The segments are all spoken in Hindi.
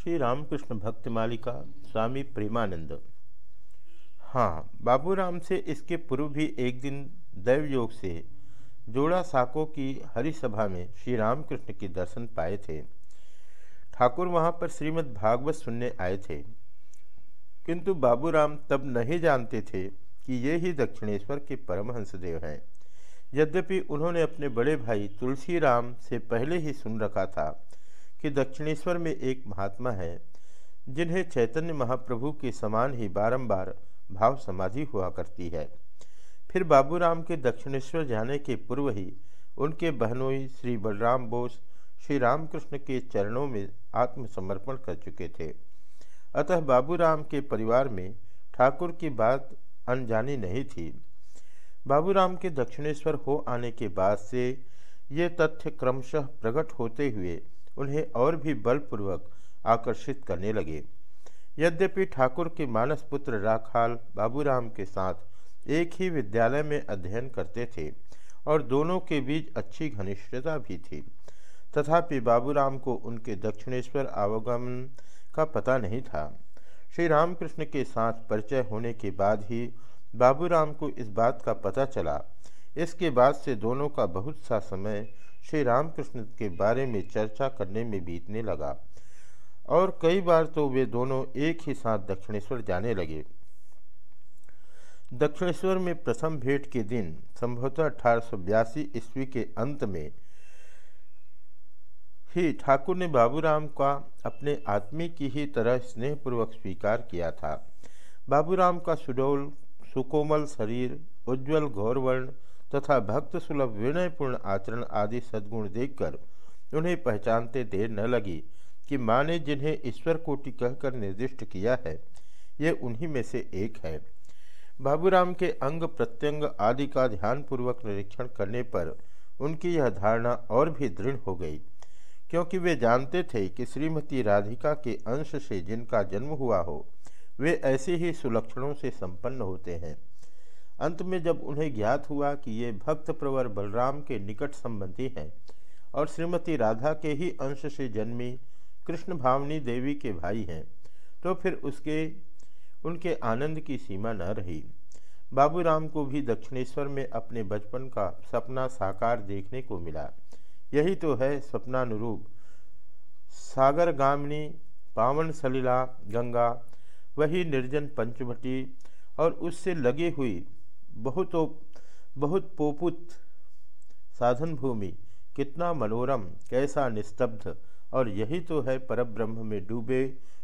श्री रामकृष्ण भक्त मालिका स्वामी प्रेमानंद। हाँ बाबूराम से इसके पूर्व भी एक दिन दैव योग से जोड़ा साको की हरि सभा में श्री रामकृष्ण के दर्शन पाए थे। ठाकुर वहाँ पर श्रीमद् भागवत सुनने आए थे। किंतु बाबूराम तब नहीं जानते थे कि ये ही दक्षिणेश्वर के परमहंस देव हैं। यद्यपि उन्होंने अपने बड़े भाई तुलसी राम से पहले ही सुन रखा था कि दक्षिणेश्वर में एक महात्मा है, जिन्हें चैतन्य महाप्रभु के समान ही बारंबार भाव समाधि हुआ करती है। फिर बाबूराम के दक्षिणेश्वर जाने के पूर्व ही उनके बहनोई श्री बलराम बोस श्री रामकृष्ण के चरणों में आत्मसमर्पण कर चुके थे। अतः बाबूराम के परिवार में ठाकुर की बात अनजानी नहीं थी। बाबूराम के दक्षिणेश्वर हो आने के बाद से ये तथ्य क्रमशः प्रकट होते हुए उन्हें और भी बलपूर्वक आकर्षित करने लगे। यद्यपि ठाकुर के मानस पुत्र राखाल बाबूराम के साथ एक ही विद्यालय में अध्ययन करते थे और दोनों के बीच अच्छी घनिष्ठता भी थी, तथापि बाबूराम को उनके दक्षिणेश्वर आवागमन का पता नहीं था। श्री रामकृष्ण के साथ परिचय होने के बाद ही बाबूराम को इस बात का पता चला। इसके बाद से दोनों का बहुत सा समय श्री रामकृष्ण के बारे में चर्चा करने में बीतने लगा। और कई बार तो वे दोनों एक ही साथ दक्षिणेश्वर जाने लगे। दक्षिणेश्वर में प्रथम भेंट के दिन, संभवतः अठारह सौ बयासी ईस्वी के अंत में, ही ठाकुर ने बाबूराम का अपने आत्मी की ही तरह स्नेहपूर्वक स्वीकार किया था। बाबूराम का सुडोल, सुकोमल शरीर, उज्ज्वल गौरवर्ण तथा भक्त सुलभ विनयपूर्ण आचरण आदि सद्गुण देखकर उन्हें पहचानते देर न लगी कि माँ ने जिन्हें ईश्वर कोटि कहकर निर्दिष्ट किया है, ये उन्हीं में से एक है। बाबूराम के अंग प्रत्यंग आदि का ध्यानपूर्वक निरीक्षण करने पर उनकी यह धारणा और भी दृढ़ हो गई, क्योंकि वे जानते थे कि श्रीमती राधिका के अंश से जिनका जन्म हुआ हो, वे ऐसे ही सुलक्षणों से संपन्न होते हैं। अंत में जब उन्हें ज्ञात हुआ कि ये भक्त प्रवर बलराम के निकट संबंधी हैं और श्रीमती राधा के ही अंश से जन्मी कृष्ण भावनी देवी के भाई हैं तो फिर उसके, उनके आनंद की सीमा न रही। बाबूराम को भी दक्षिणेश्वर में अपने बचपन का सपना साकार देखने को मिला। यही तो है सपनानुरूप। सागर गामिनी पावन सलीला, गंगा, वही निर्जन पंचवटी और उससे लगी हुई बहुत बहुत पोपुत साधन भूमि, कितना मनोरम, कैसा निस्तब्ध। और यही तो है परब्रह्म में डूबे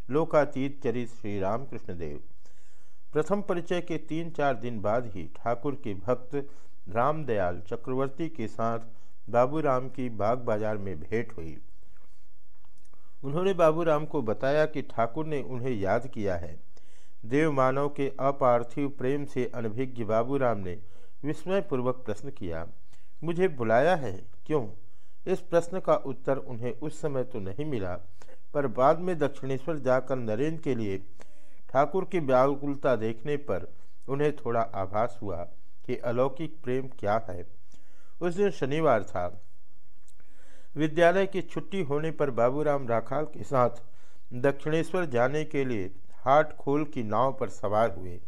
लोकातीत चरित श्री रामकृष्ण देव प्रथम परिचय के तीन चार दिन बाद ही ठाकुर के भक्त रामदयाल चक्रवर्ती के साथ बाबूराम की बाग बाज़ार में भेंट हुई। उन्होंने बाबूराम को बताया कि ठाकुर ने उन्हें याद किया है। देव मानव के अपार्थिव प्रेम से अनभिज्ञ बाबूराम ने विस्मयपूर्वक प्रश्न किया, मुझे बुलाया है? क्यों? इस प्रश्न का उत्तर उन्हें उस समय तो नहीं मिला, पर बाद में दक्षिणेश्वर जाकर नरेंद्र के लिए ठाकुर की व्याकुलता देखने पर उन्हें थोड़ा आभास हुआ कि अलौकिक प्रेम क्या है। उस दिन शनिवार था। विद्यालय की छुट्टी होने पर बाबूराम राखाल के साथ दक्षिणेश्वर जाने के लिए हाट खोल की नाव पर सवार हुए।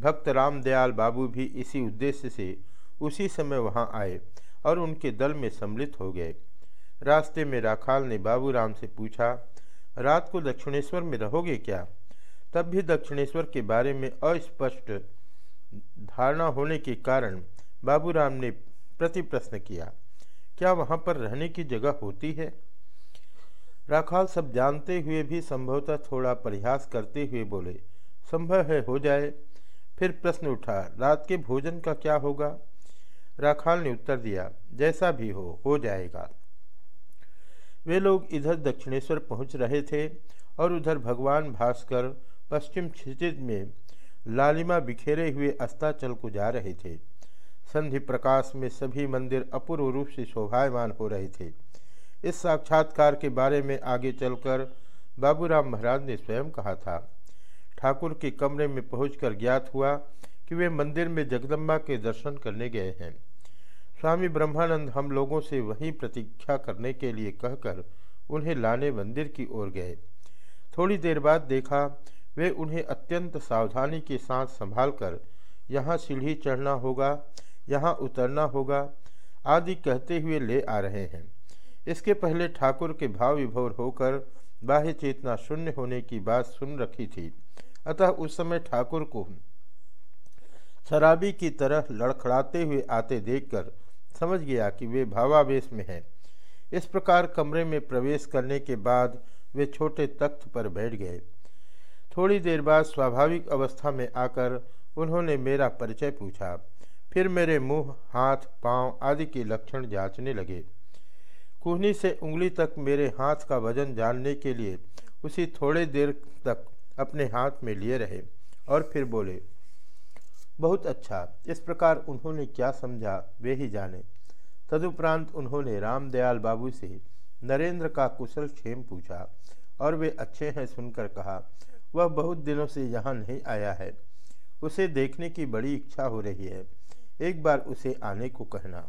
भक्त रामदयाल बाबू भी इसी उद्देश्य से उसी समय वहाँ आए और उनके दल में सम्मिलित हो गए। रास्ते में राखाल ने बाबू राम से पूछा, रात को दक्षिणेश्वर में रहोगे क्या? तब भी दक्षिणेश्वर के बारे में अस्पष्ट धारणा होने के कारण बाबूराम ने प्रति प्रश्न किया, क्या वहाँ पर रहने की जगह होती है? राखाल सब जानते हुए भी संभवतः थोड़ा प्रयास करते हुए बोले, संभव है, हो जाए। फिर प्रश्न उठा, रात के भोजन का क्या होगा? राखाल ने उत्तर दिया, जैसा भी हो हो जाएगा। वे लोग इधर दक्षिणेश्वर पहुँच रहे थे और उधर भगवान भास्कर पश्चिम क्षितिज में लालिमा बिखेरे हुए अस्ताचल को जा रहे थे। संधि प्रकाश में सभी मंदिर अपूर्व रूप से शोभायमान हो रहे थे। इस साक्षात्कार के बारे में आगे चलकर बाबूराम महाराज ने स्वयं कहा था। ठाकुर के कमरे में पहुंचकर ज्ञात हुआ कि वे मंदिर में जगदम्बा के दर्शन करने गए हैं। स्वामी ब्रह्मानंद हम लोगों से वहीं प्रतीक्षा करने के लिए कहकर उन्हें लाने मंदिर की ओर गए। थोड़ी देर बाद देखा, वे उन्हें अत्यंत सावधानी के साथ संभाल कर यहाँ सीढ़ी चढ़ना होगा, यहाँ उतरना होगा, आदि कहते हुए ले आ रहे हैं। इसके पहले ठाकुर के भाव विभोर होकर बाह्य चेतना शून्य होने की बात सुन रखी थी। अतः उस समय ठाकुर को शराबी की तरह लड़खड़ाते हुए आते देखकर समझ गया कि वे भावावेश में हैं। इस प्रकार कमरे में प्रवेश करने के बाद वे छोटे तख्त पर बैठ गए। थोड़ी देर बाद स्वाभाविक अवस्था में आकर उन्होंने मेरा परिचय पूछा। फिर मेरे मुँह, हाथ पाँव आदि के लक्षण जांचने लगे। कुहनी से उंगली तक मेरे हाथ का वज़न जानने के लिए उसी थोड़े देर तक अपने हाथ में लिए रहे और फिर बोले, बहुत अच्छा इस प्रकार उन्होंने क्या समझा वे ही जाने। तदुपरांत उन्होंने रामदयाल बाबू से नरेंद्र का कुशल क्षेम पूछा और वे अच्छे हैं सुनकर कहा, वह बहुत दिनों से यहाँ नहीं आया है। उसे देखने की बड़ी इच्छा हो रही है। एक बार उसे आने को कहना।